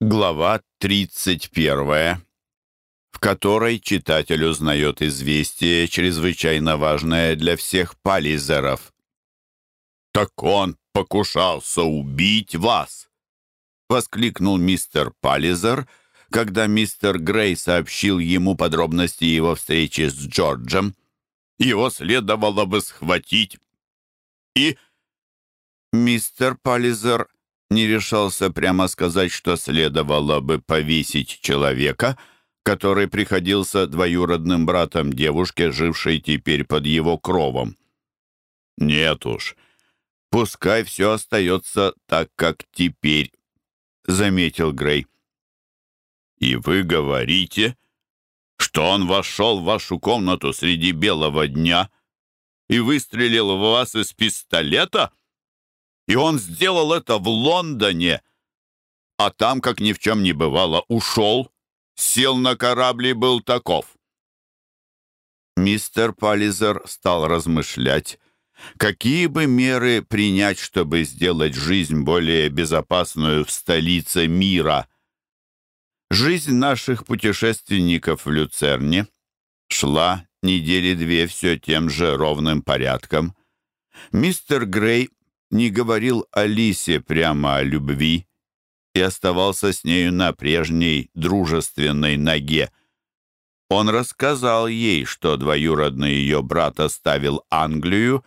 Глава 31, в которой читатель узнает известие, чрезвычайно важное для всех пализеров. «Так он покушался убить вас!» — воскликнул мистер Пализер, когда мистер Грей сообщил ему подробности его встречи с Джорджем. «Его следовало бы схватить и...» Мистер Пализер не решался прямо сказать, что следовало бы повесить человека, который приходился двоюродным братом девушки, жившей теперь под его кровом. «Нет уж, пускай все остается так, как теперь», — заметил Грей. «И вы говорите, что он вошел в вашу комнату среди белого дня и выстрелил в вас из пистолета?» И он сделал это в Лондоне. А там, как ни в чем не бывало, ушел, сел на корабль и был таков. Мистер Паллизер стал размышлять, какие бы меры принять, чтобы сделать жизнь более безопасную в столице мира. Жизнь наших путешественников в не говорил Алисе прямо о любви и оставался с нею на прежней дружественной ноге. Он рассказал ей, что двоюродный ее брат оставил Англию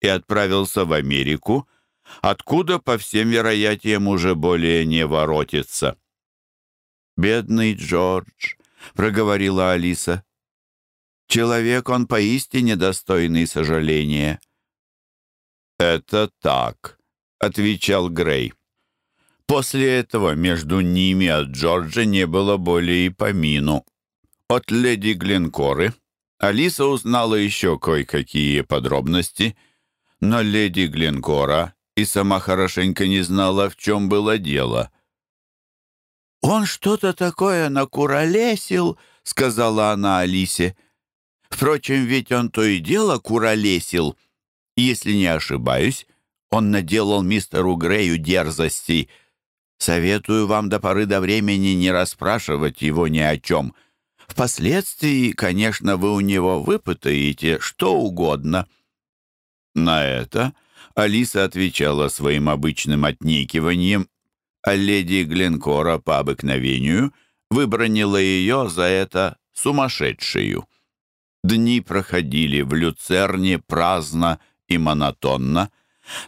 и отправился в Америку, откуда, по всем вероятиям, уже более не воротится. «Бедный Джордж», — проговорила Алиса, — «человек он поистине достойный сожаления». «Это так», — отвечал Грей. После этого между ними от Джорджа не было более и помину. От леди Гленкоры Алиса узнала еще кое-какие подробности, но леди Гленкора и сама хорошенько не знала, в чем было дело. «Он что-то такое накуролесил», — Если не ошибаюсь, он наделал мистеру Грею дерзостей. Советую вам до поры до времени не расспрашивать его ни о чем. Впоследствии, конечно, вы у него выпытаете что угодно». На это Алиса отвечала своим обычным отнекиванием. а леди Гленкора по обыкновению выбронила ее за это сумасшедшую. Дни проходили в Люцерне праздно и монотонно,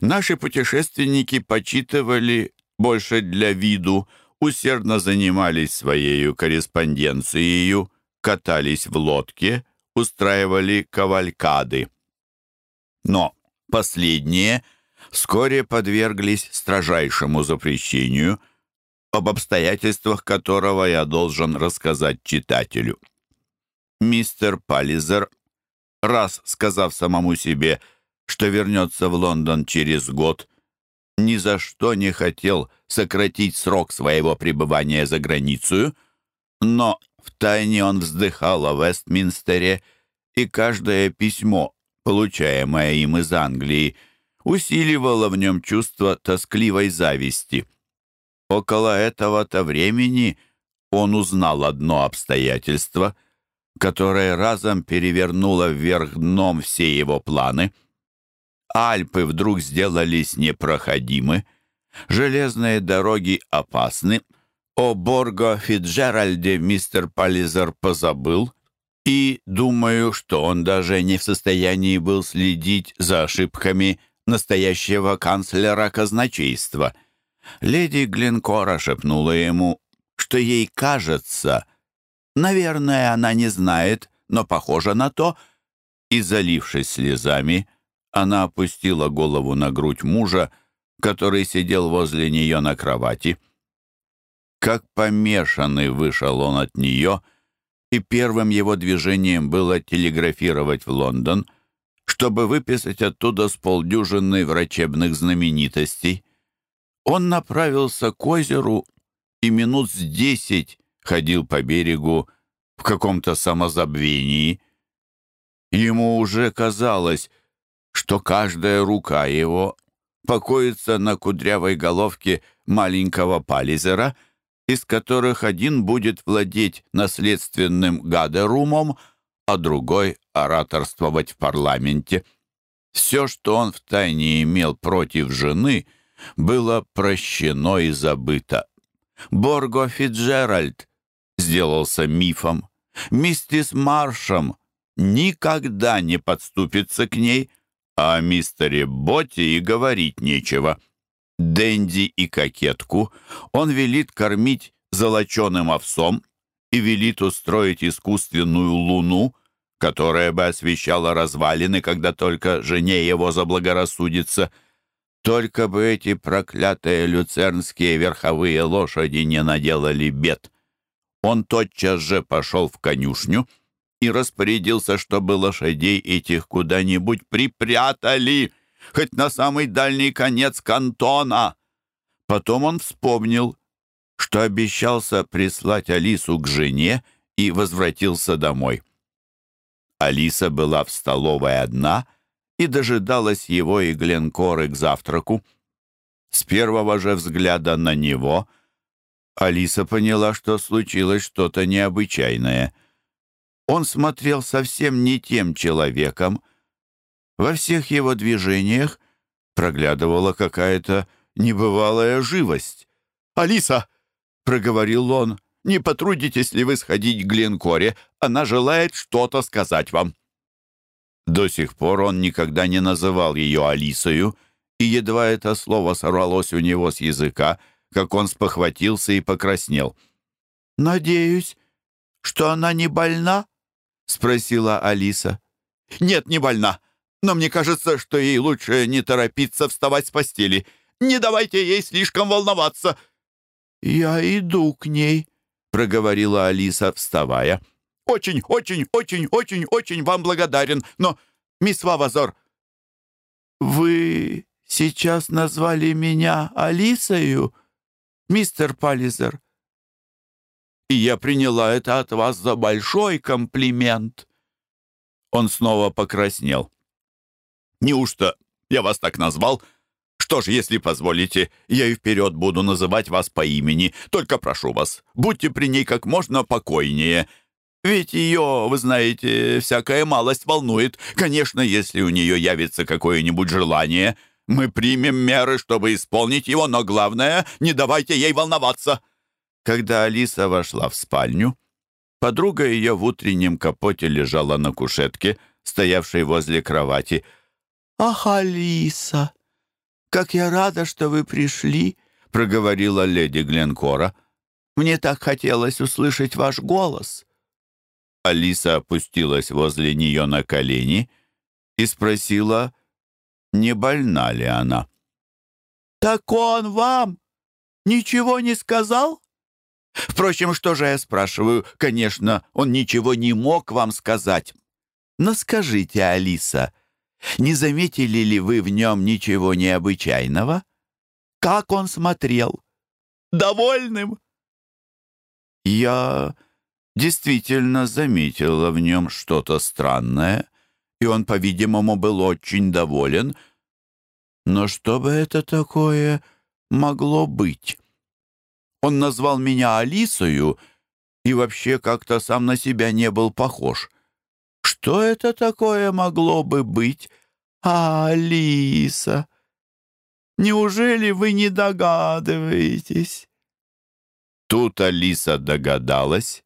наши путешественники почитывали больше для виду, усердно занимались своей корреспонденцией, катались в лодке, устраивали кавалькады. Но последние вскоре подверглись строжайшему запрещению, об обстоятельствах которого я должен рассказать читателю. Мистер Паллизер, раз сказав самому себе – что вернется в Лондон через год, ни за что не хотел сократить срок своего пребывания за границу, но втайне он вздыхал о Вестминстере, и каждое письмо, получаемое им из Англии, усиливало в нем чувство тоскливой зависти. Около этого-то времени он узнал одно обстоятельство, которое разом перевернуло вверх дном все его планы — Альпы вдруг сделались непроходимы, железные дороги опасны, о Борго Фиджеральде мистер Паллизер позабыл, и думаю, что он даже не в состоянии был следить за ошибками настоящего канцлера казначейства. Леди Глинкора шепнула ему, что ей кажется, наверное, она не знает, но похоже на то, и, залившись слезами, она опустила голову на грудь мужа, который сидел возле нее на кровати. Как помешанный вышел он от нее, и первым его движением было телеграфировать в Лондон, чтобы выписать оттуда с полдюжины врачебных знаменитостей. Он направился к озеру и минут с десять ходил по берегу в каком-то самозабвении. Ему уже казалось, что каждая рука его покоится на кудрявой головке маленького Пализера, из которых один будет владеть наследственным гадерумом, а другой — ораторствовать в парламенте. Все, что он втайне имел против жены, было прощено и забыто. Борго Фиджеральд сделался мифом. Миссис Маршем никогда не подступится к ней, а О мистере Боте и говорить нечего. Дэнди и кокетку он велит кормить золоченым овсом и велит устроить искусственную луну, которая бы освещала развалины, когда только жене его заблагорассудится. Только бы эти проклятые люцернские верховые лошади не наделали бед. Он тотчас же пошел в конюшню — и распорядился, чтобы лошадей этих куда-нибудь припрятали, хоть на самый дальний конец кантона. Потом он вспомнил, что обещался прислать Алису к жене и возвратился домой. Алиса была в столовой одна и дожидалась его и Гленкоры к завтраку. С первого же взгляда на него Алиса поняла, что случилось что-то необычайное — Он смотрел совсем не тем человеком. Во всех его движениях проглядывала какая-то небывалая живость. «Алиса!» — проговорил он. «Не потрудитесь ли вы сходить к Гленкоре? Она желает что-то сказать вам». До сих пор он никогда не называл ее Алисою, и едва это слово сорвалось у него с языка — как он спохватился спросила Алиса. «Нет, не больна. Но мне кажется, что ей лучше не торопиться вставать с постели. Не давайте ей слишком волноваться». «Я иду к ней», — проговорила Алиса, вставая. «Очень, очень, очень, очень, очень вам благодарен. Но, мисс Вавазор...» «Вы сейчас назвали меня Алисою, мистер Паллизер?» И я приняла это от вас за большой комплимент. Он снова покраснел. Неужто я вас так назвал? Что ж, если позволите, я и Когда Алиса вошла в спальню, подруга ее в утреннем капоте лежала на кушетке, стоявшей возле кровати. «Ах, Алиса! Как я рада, что вы пришли!» — проговорила леди Гленкора. «Мне так хотелось услышать ваш голос!» Алиса опустилась возле нее на колени и спросила, не больна ли она. «Так он вам ничего не сказал?» Впрочем, что же я спрашиваю? Конечно, он ничего не мог вам сказать. Но скажите, Алиса, не заметили ли вы в нем ничего необычайного? Как он смотрел? Довольным? Я действительно заметила в нем что-то странное, и он, по-видимому, был очень доволен. Но что бы это такое могло быть? Он назвал меня Алисою и вообще как-то сам на себя не был похож. Что это такое могло бы быть? Алиса! Неужели вы не догадываетесь?» Тут Алиса догадалась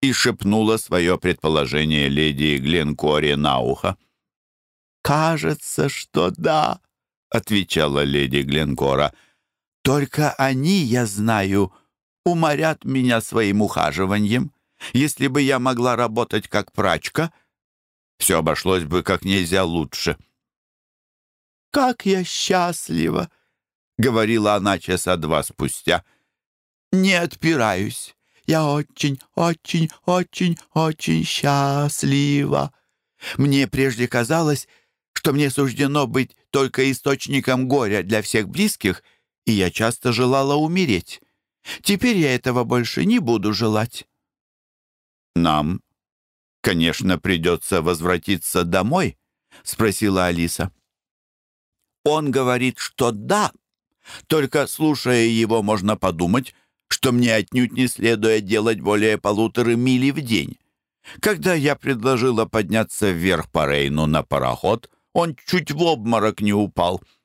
и шепнула свое предположение леди Гленкоре на ухо. «Кажется, что да», — отвечала леди Гленкора. «Только они, я знаю, уморят меня своим ухаживанием. Если бы я могла работать как прачка, все обошлось бы как нельзя лучше». «Как я счастлива!» — говорила она часа два спустя. «Не отпираюсь. Я очень, очень, очень, очень счастлива. Мне прежде казалось, что мне суждено быть только источником горя для всех близких, и я часто желала умереть. Теперь я этого больше не буду желать. «Нам, конечно, придется возвратиться домой?» — спросила Алиса. «Он говорит, что да. Только, слушая его, можно подумать, что мне отнюдь не следует делать более полутора мили в день. Когда я предложила подняться вверх по Рейну на пароход, он чуть в обморок не упал. Я спросила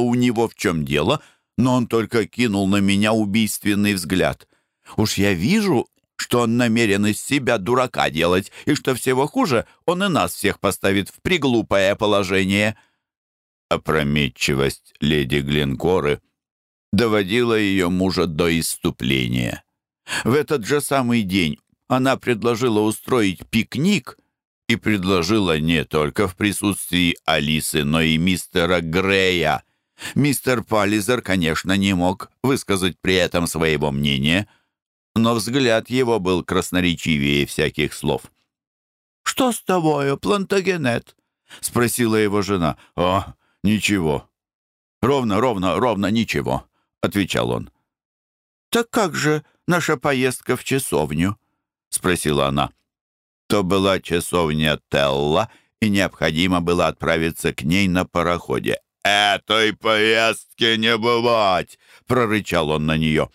у него, в чем дело, но он только кинул на меня убийственный взгляд. Уж я вижу, что он намерен из себя дурака делать, и предложила не только в присутствии Алисы, но и мистера Грея. Мистер Паллизер, конечно, не мог высказать при этом своего мнения, но взгляд его был красноречивее всяких слов. «Что с тобою, Плантагенет?» — спросила его жена. «О, ничего. Ровно, ровно, ровно ничего», — отвечал он. «Так как же наша поездка в часовню?» — спросила она. تو была часовня Телла, и необходимо было отправиться к ней на пароходе. «Этой поездки не бывать!» — прорычал он на нее.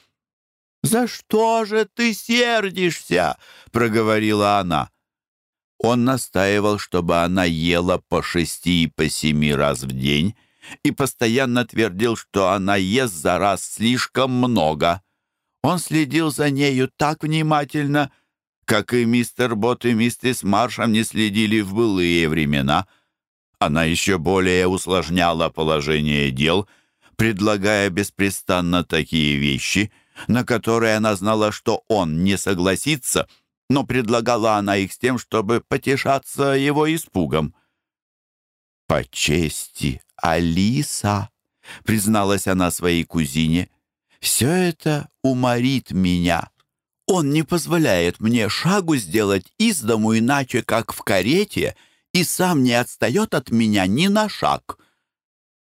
«За что же ты сердишься?» — проговорила она. Он настаивал, чтобы она ела по шести и по семи раз в день и постоянно твердил, что она ест за раз слишком много. Он следил за нею так внимательно — как и мистер Бот и мистер Маршем не следили в былые времена. Она еще более усложняла положение дел, предлагая беспрестанно такие вещи, на которые она знала, что он не согласится, но предлагала она их с тем, чтобы потешаться его испугом. «По чести, Алиса!» — призналась она своей кузине. «Все это уморит меня». Он не позволяет мне шагу сделать из дому иначе, как в карете, и сам не отстает от меня ни на шаг.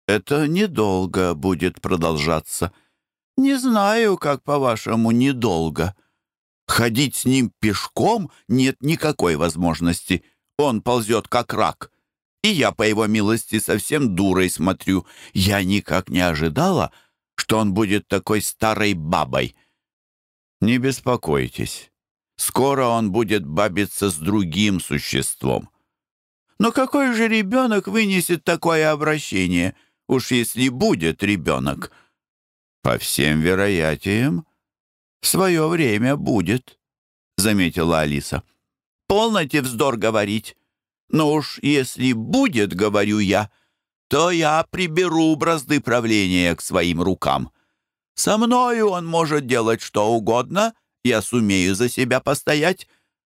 Это недолго будет продолжаться. Не знаю, как, по-вашему, недолго. Ходить с ним пешком нет никакой возможности. Он ползет, как рак. И я, по его милости, совсем дурой смотрю. Я никак не ожидала, что он будет такой старой бабой. Не беспокойтесь. Скоро он будет бабиться с другим существом. Но какой же ребенок вынесет такое обращение, уж если будет ребенок? По всем вероятиям, в свое время будет, — заметила Алиса. Полноте вздор говорить. Но уж если будет, говорю я, то я приберу бразды правления к своим рукам. Со мною он может делать что угодно, я сумею за себя постоять,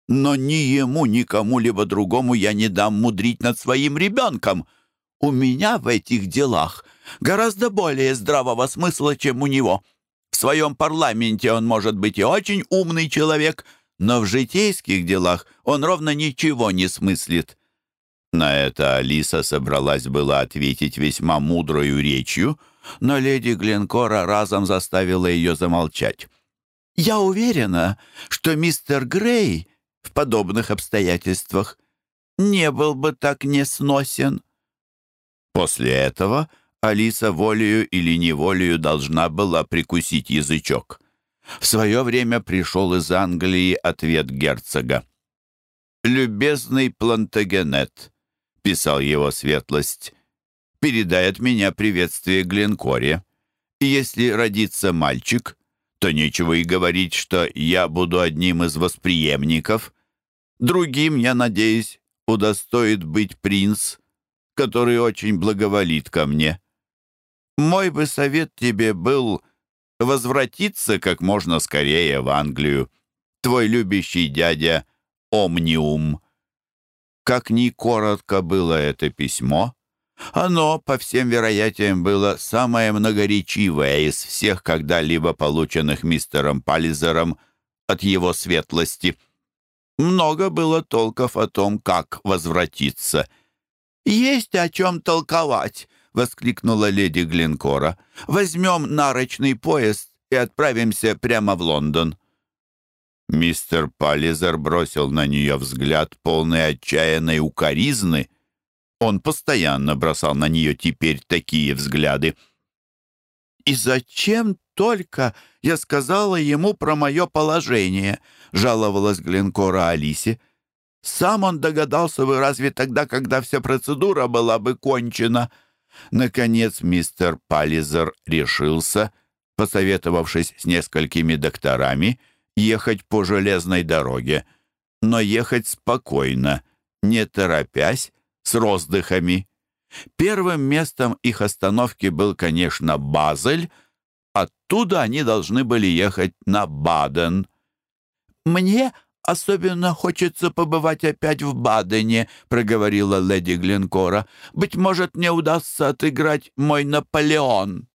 но ни ему, ни кому-либо другому я не дам мудрить над своим ребенком. У меня в этих делах гораздо более здравого смысла, чем у него. В своем парламенте он может быть и очень умный человек, но в житейских делах он ровно ничего не смыслит». На это Алиса собралась была ответить весьма мудрою речью, но леди Гленкора разом заставила ее замолчать. «Я уверена, что мистер Грей в подобных обстоятельствах не был бы так несносен». После этого Алиса волею или неволею должна была прикусить язычок. В свое время пришел из Англии ответ герцога. «Любезный Плантагенет», — писал его светлость, передает меня приветствие Гленкоре. Если родится мальчик, то нечего и говорить, что я буду одним из восприемников. Другим, я надеюсь, удостоит быть принц, который очень благоволит ко мне. Мой бы совет тебе был возвратиться как можно скорее в Англию. Твой любящий дядя Омниум — как ни коротко было это письмо, оно, по всем вероятиям, было самое многоречивое из всех когда-либо полученных мистером Паллизером от его светлости. Много было толков о том, как возвратиться. «Есть о чем толковать!» — воскликнула леди Глинкора. «Возьмем нарочный поезд и отправимся прямо в Лондон». Мистер Паллизер бросил на нее взгляд, полный отчаянной укоризны — он постоянно бросал на нее теперь такие взгляды. «И зачем только я сказала ему про мое положение», — жаловалась Гленкора Алисе. «Сам он догадался бы разве тогда, когда вся процедура была бы кончена». Наконец мистер Паллизер решился, посоветовавшись с несколькими докторами, ехать по железной дороге, но ехать спокойно, не торопясь, с роздыхами. Первым местом их остановки был, конечно, Базель. Оттуда они должны были ехать на Баден. «Мне особенно хочется побывать опять в Бадене», — проговорила леди Глинкора. «Быть может, мне удастся отыграть мой Наполеон».